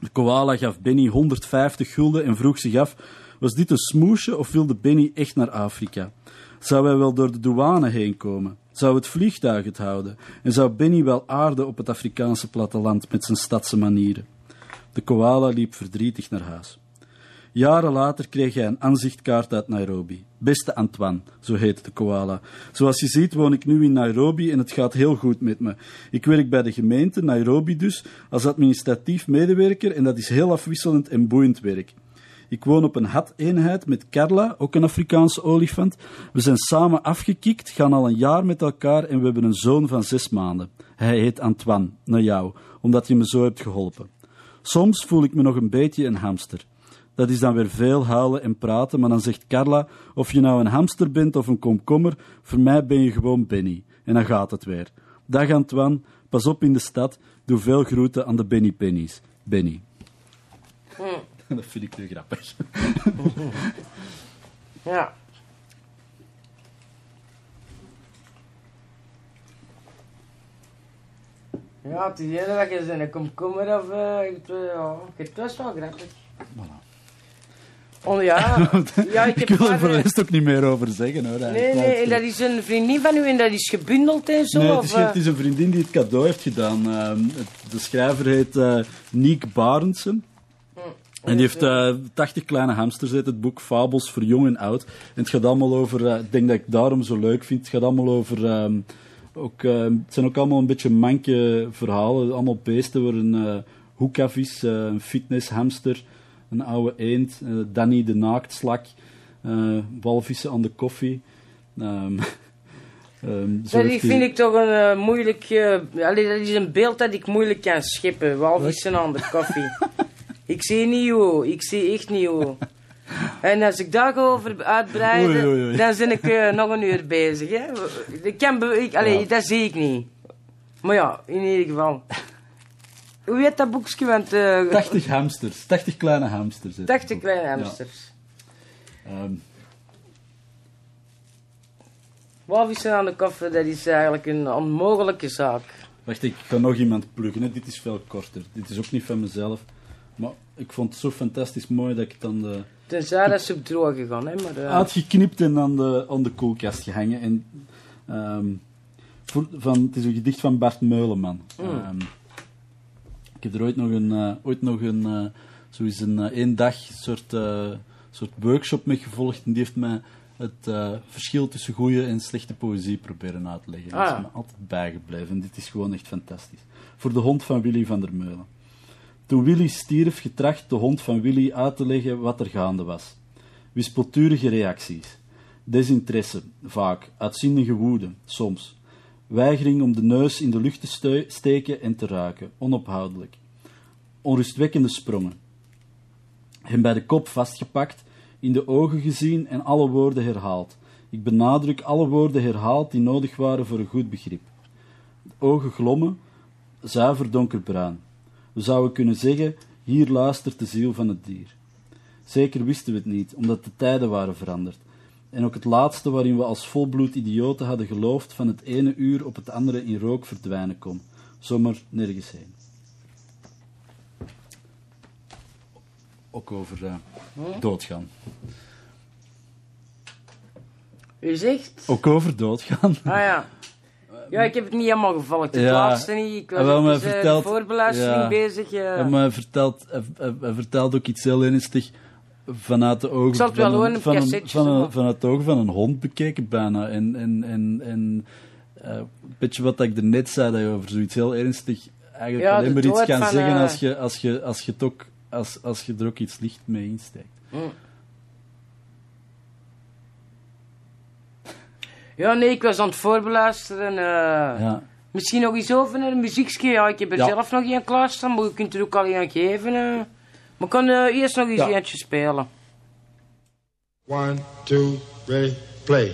De koala gaf Benny 150 gulden en vroeg zich af: was dit een smoesje of wilde Benny echt naar Afrika? Zou hij wel door de douane heen komen? Zou het vliegtuig het houden? En zou Benny wel aarden op het Afrikaanse platteland met zijn stadse manieren? De koala liep verdrietig naar huis. Jaren later kreeg hij een aanzichtkaart uit Nairobi. Beste Antoine, zo heette de koala. Zoals je ziet woon ik nu in Nairobi en het gaat heel goed met me. Ik werk bij de gemeente, Nairobi dus, als administratief medewerker en dat is heel afwisselend en boeiend werk. Ik woon op een hat-eenheid met Carla, ook een Afrikaanse olifant. We zijn samen afgekikt, gaan al een jaar met elkaar en we hebben een zoon van zes maanden. Hij heet Antoine, naar jou, omdat je me zo hebt geholpen. Soms voel ik me nog een beetje een hamster. Dat is dan weer veel huilen en praten, maar dan zegt Carla, of je nou een hamster bent of een komkommer, voor mij ben je gewoon Benny. En dan gaat het weer. Dag Antoine, pas op in de stad, doe veel groeten aan de Benny Pennies. Benny. Dat vind ik te grappig. Ja. Ja, het is eerder dat je zijn een komkommer of... eh, het, eh, ja, het was wel grappig. Oh ja, ja ik ik wil er voor de eh, rest ook niet meer over zeggen hoor. Nee, nee, en dat is een vriendin van u en dat is gebundeld en zo? Nee, het is, eh? het is een vriendin die het cadeau heeft gedaan. Ehm, de schrijver heet eh Niek Barendsen. En die heeft eh 80 kleine hamsters uit het boek Fabels voor jong en oud. En het gaat allemaal over, eh, ik denk dat ik daarom zo leuk vind, het gaat allemaal over, ehm, ook, ehm, het zijn ook allemaal een beetje manke verhalen. Allemaal beesten waar een eh hoekavis, eh, een fitnesshamster, een oude eend, eh, Danny de naaktslak, eh walvissen aan de koffie. Ehm, ehm, Dat heeft vind ik toch een eh, moeilijk... allee, dat is een beeld dat ik moeilijk kan scheppen. Walvissen aan de koffie. ik zie niet hoe. Ik zie echt niet hoe. En als ik daarover uitbreid, Oei, oei, oei. dan ben ik nog een uur bezig. Hè. Ik kan ik, allee, Ja. Dat zie ik niet. Maar ja, in ieder geval. Hoe heet dat boekje? Want, eh 80 hamsters, 80 kleine hamsters. heet 80 het boek. kleine Ja. hamsters. Ehm, Walvissen aan de koffie, dat is eigenlijk een onmogelijke zaak. wacht, ik ga nog iemand pluggen. Hè. Dit is veel korter. Dit is ook niet van mezelf. Maar ik vond het zo fantastisch mooi dat ik het aan de... Tenzij dat ze op droog gegaan, hè. Maar, eh, Uitgeknipt en aan de, aan de koelkast gehangen. En, ehm, voor, van, het is een gedicht van Bart Meuleman. Ehm, ik heb er ooit nog een, eh, ooit nog een, eh, zo is een eh, één dag soort, soort workshop mee gevolgd. En die heeft mij het verschil tussen goede en slechte poëzie proberen uit te leggen. Ah, Dat is me altijd bijgebleven. En dit is gewoon echt fantastisch. Voor de hond van Willy van der Meulen. Toen Willy stierf, getracht de hond van Willy uit te leggen wat er gaande was. Wispelturige reacties. Desinteresse, vaak. Uitzinnige woede, soms. Weigering om de neus in de lucht te steken en te ruiken, onophoudelijk. Onrustwekkende sprongen. Hem bij de kop vastgepakt, in de ogen gezien en alle woorden herhaald. Ik benadruk alle woorden herhaald die nodig waren voor een goed begrip. De ogen glommen, zuiver donkerbruin. We zouden kunnen zeggen, hier luistert de ziel van het dier. Zeker wisten we het niet, omdat de tijden waren veranderd. En ook het laatste waarin we als volbloed idioten hadden geloofd van het ene uur op het andere in rook verdwijnen kon. Zomaar nergens heen. Ook over eh, doodgaan. U zegt? Ook over doodgaan. Ah ja. Ja, ik heb het niet helemaal gevolgd. Het Ja. laatste niet. Ik was wel, maar eens, eh, voorbeluistering ja. bezig. eh. Hij vertelt, hij- hij vertelt ook iets heel ernstig vanuit de ogen van, een, van, een, van, een, het ogen van een hond bekeken bijna. En, en, en, en een beetje wat ik er net zei, dat je over zoiets heel ernstig eigenlijk Ja, alleen maar iets kan zeggen eh, als, je, als, je, als, je ook, als, als je er ook iets licht mee insteekt. Ja, nee, ik was aan het voorbeluisteren. eh. Ja. Misschien nog iets over een muziekje. Ja, ik heb er Ja. zelf nog een klaarstaan, maar je kunt er ook al een geven. Maar ik kan eh, eerst nog Ja. eentje spelen. One, two, ready, play.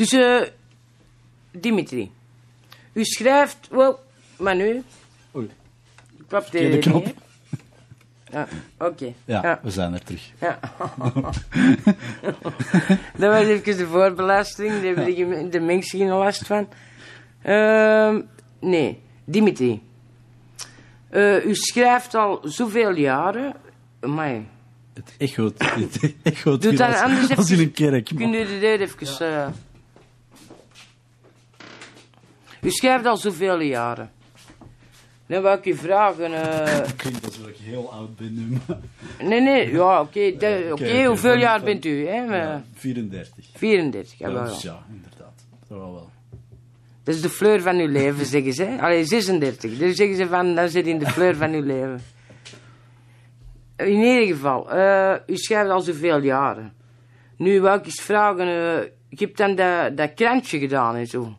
Dus, eh, Dimitri. U schrijft, wel, maar nu. Oei. Ik klap de, knop. niet? Ja, oké. Ja, ja. we zijn er terug. Ja. dat was even de voorbelasting. Daar hebben de, de mensen geen last van. Ehm, nee, Dimitri. Eh, u schrijft al zoveel jaren. Amai. Het echoot. Het echoot Doe hier dan als, anders als in even- een kerk. Kun je de deur even... eh, U schrijft al zoveel jaren. Dan wil ik u vragen... eh, Klinkt alsof ik heel oud ben nu. nee, nee, ja, oké. de- Oké, oké, hoeveel jaar van- bent u? Hè? Ja, 34. 34, ja, wel. dus ja, inderdaad. Dat wel wel. Dat is de fleur van uw leven, zeggen ze. Allee, 36. Dus zeggen ze van, dat zit in de fleur van uw leven. In ieder geval, eh, u schrijft al zoveel jaren. Nu wil ik eens vragen, eh, ik heb dan dat, dat krantje gedaan en zo.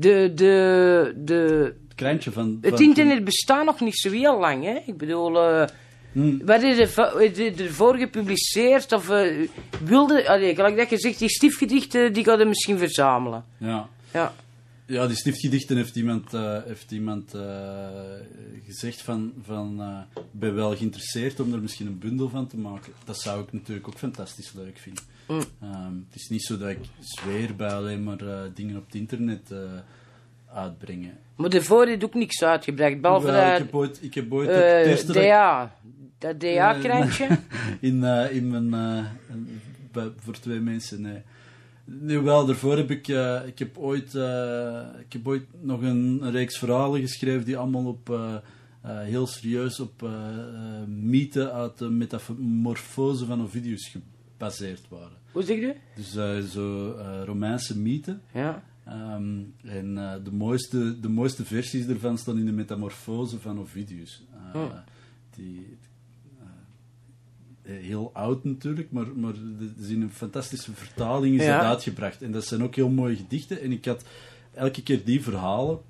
De, de, de, Het krantje van... het internet bestaat nog niet zo heel lang, hè. Ik bedoel, eh, Hm. wat is er, er ervoor gepubliceerd? Of eh, wilde, allee, gelijk dat je zegt, die stiefgedichten, die gaan misschien verzamelen. Ja. Ja. Ja, die stiftgedichten heeft iemand, eh, heeft iemand gezegd van, van ben wel geïnteresseerd om er misschien een bundel van te maken. Dat zou ik natuurlijk ook fantastisch leuk vinden. Mm. Ehm, het is niet zo dat ik zweer bij alleen maar eh, dingen op het internet eh, uitbrengen. Maar daarvoor heeft ook niks uitgebracht, behalve Wel, ik heb ooit, ik heb ooit Eh, het eerste dat ik- DA. Dat DA-krantje. in, eh, in mijn, eh, bij- voor twee mensen, nee. Nu wel, daarvoor heb ik, eh, ik heb ooit, eh, ik heb ooit nog een, een reeks verhalen geschreven die allemaal op, eh, eh, heel serieus op eh eh, mythen uit de metamorfose van Ovidius gebaseerd waren. Hoe zeg je? Dus eh, zo eh, Romeinse mythen. Ja. Ehm, en eh, de, mooiste, de mooiste versies ervan staan in de metamorfose van Ovidius. Oh. Die, heel oud natuurlijk, maar, maar is in een fantastische vertaling is Ja. dat uitgebracht. En dat zijn ook heel mooie gedichten. En ik had elke keer die verhalen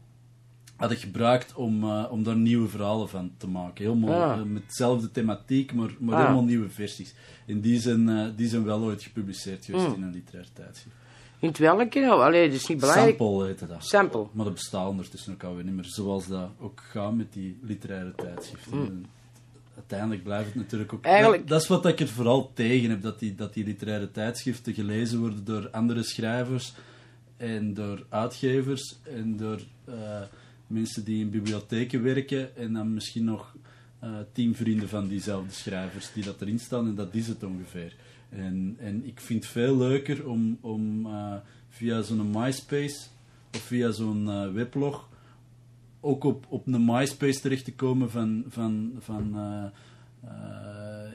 had ik gebruikt om, eh, om daar nieuwe verhalen van te maken. Helemaal Ah. eh, met dezelfde thematiek, maar, maar Ah. helemaal nieuwe versies. En die zijn, eh, die zijn wel ooit gepubliceerd geweest Mm. in een literair tijdschrift. In het welke? Nou, allee, dat is niet belangrijk. Sample heette dat. Sample. Maar dat bestaat ondertussen ook alweer niet meer. Zoals dat ook gaat met die literaire tijdschriften. En Uiteindelijk blijft het natuurlijk ook... Hmm. Eigenlijk- Dat, dat is wat ik er vooral tegen heb. Dat die, dat die literaire tijdschriften gelezen worden door andere schrijvers. En door uitgevers. En door mensen die in bibliotheken werken. En dan misschien nog eh, tien vrienden van diezelfde schrijvers die dat erin staan. En dat is het ongeveer. En, en ik vind het veel leuker om, om eh, via zo'n MySpace of via zo'n eh, weblog ook op, op een MySpace terecht te komen van, van, van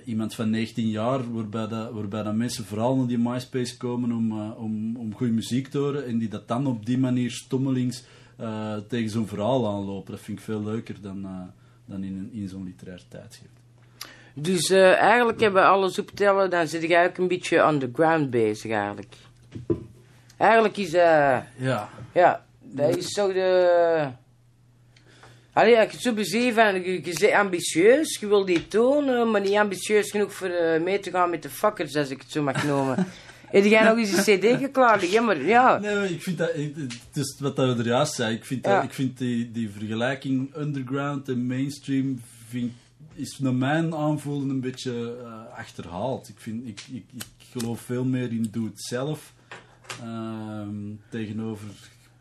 iemand van 19 jaar, waarbij, dat, waarbij dat mensen vooral naar die MySpace komen om, om, om goede muziek te horen en die dat dan op die manier stommelings eh, tegen zo'n verhaal aanlopen. Dat vind ik veel leuker dan, eh, dan in, in zo'n literair tijdschrift. Dus eh, eigenlijk hebben we alles optellen, dan zit ik eigenlijk een beetje underground bezig eigenlijk. Eigenlijk is, eh, Ja. ja, dat is zo de... Allee, als ik het zo bezie van, je, je bent ambitieus, je wil dit doen, eh, maar niet ambitieus genoeg voor mee te gaan met de fuckers, als ik het zo mag noemen. Heb jij nog eens een cd geklaard? Ja, maar ja. Nee, maar ik vind dat, het is wat we er juist zei, ik vind, dat- Ja. ik vind die, die vergelijking underground en mainstream vind, is naar mijn aanvoelen een beetje eh, achterhaald. Ik, vind, ik, ik, ik geloof veel meer in doe-het-zelf ehm, tegenover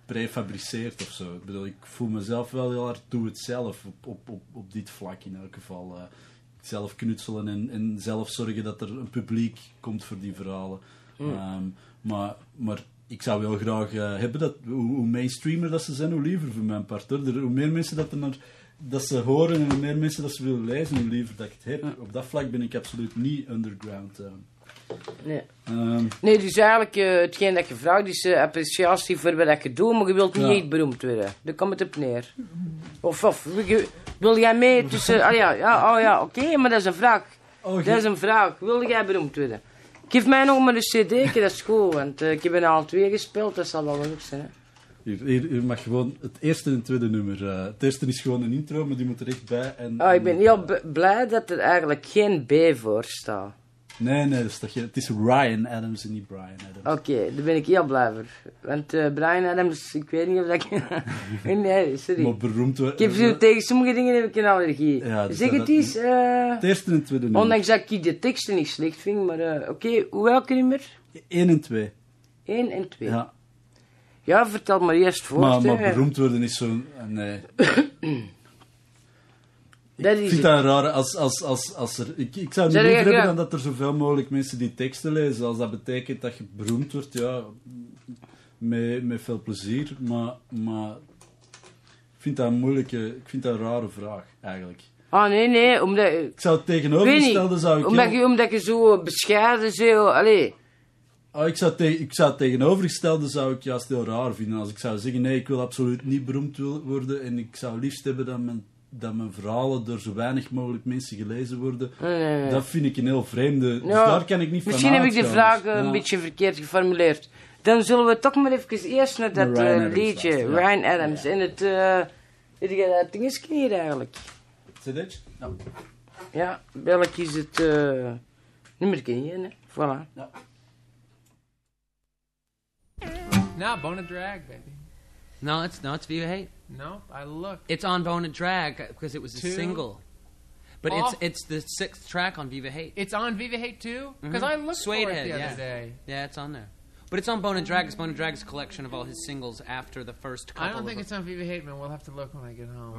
prefabriceerd of zo. Ik bedoel, ik voel mezelf wel heel hard doe-het-zelf op, op, op, op dit vlak in elk geval. eh. zelf knutselen en, en zelf zorgen dat er een publiek komt voor die verhalen. Ehm, maar, maar ik zou wel graag eh, hebben dat, hoe, hoe mainstreamer dat ze zijn, hoe liever voor mijn part. hoor. Hoe meer mensen dat, er naar, dat ze horen en hoe meer mensen dat ze willen lezen, hoe liever dat ik het heb. Op dat vlak ben ik absoluut niet underground. eh. Nee. Ehm, Nee, dus eigenlijk, eh, hetgeen dat je vraagt is appreciatie voor wat je doet, maar je wilt niet Ja. beroemd worden. Daar komt het op neer. Of, wil jij mee tussen... Ah ja, ja, oh ja, oké, maar dat is een vraag. oh, Dat is een vraag. Wil jij beroemd worden? Geef mij nog maar een cd, dat is goed, want eh, ik heb er al twee gespeeld, dat zal wel leuk zijn. Hè? Hier, hier, hier mag gewoon het eerste en het tweede nummer. eh, het eerste is gewoon een intro, maar die moet er echt bij. En, Oh, ik ben heel blij dat er eigenlijk geen B voor staat. Nee, nee, dat is toch, geen- het is Ryan Adams en niet Brian Adams. Oké, daar ben ik heel blij voor. Want eh, Brian Adams, ik weet niet of dat ik... nee, sorry. Maar beroemd wordt. Ik heb zo, tegen sommige dingen heb ik een allergie. Ja, dus zeg dat- het eens. eh, Het eerste en tweede nummer. ondanks dat ik de teksten niet slecht vind, maar eh, oké, hoe welke nummer? 1 en 2. 1 en 2. Ja. Ja. vertel maar eerst voor. Maar, maar beroemd worden is zo'n... eh, Nee. Dat Ik is vind dat raar als, als, als, als er... Ik, ik zou niet liever hebben dan dat er zoveel mogelijk mensen die teksten lezen. Als dat betekent dat je beroemd wordt, ja... Met, met veel plezier. Maar, maar... Ik vind dat een moeilijke... Ik vind dat een rare vraag, eigenlijk. Ah, nee, nee, omdat... Ik zou het tegenovergestelde zou ik... omdat heel- je, omdat je zo bescheiden zo... Allee, Ah, ik, zou te- ik zou het tegenovergestelde zou ik juist heel raar vinden. Als ik zou zeggen, nee, ik wil absoluut niet beroemd worden. En ik zou liefst hebben dat mijn, dat mijn verhalen door zo weinig mogelijk mensen gelezen worden. nee, nee, nee. Dat vind ik een heel vreemde. Dus Ja, daar kan ik niet van Misschien heb ik de vraag Dus, eh, een ja. beetje verkeerd geformuleerd. Dan zullen we toch maar even eerst naar dat Ryan eh, Adams liedje, ja. Ryan Adams. En het... eh weet je dat ding is hier eigenlijk? CD? Ja. Ja, welk is het eh nummer ken je, hè? Voilà. No, Bone and Drag, baby. No, it's no, it's Viva Hate. No, I looked. It's on Bone and Drag because it was a Two. single. But Off- it's it's the sixth track on Viva Hate. It's on Viva Hate too? Because Mhm. I looked Suede for it Head, the other yeah. day. Yeah, it's on there. But it's on Bone and Drag. It's Bone and Drag's collection of all his singles after the first couple. I don't of think it's on Viva Hate, man. We'll have to look when I get home.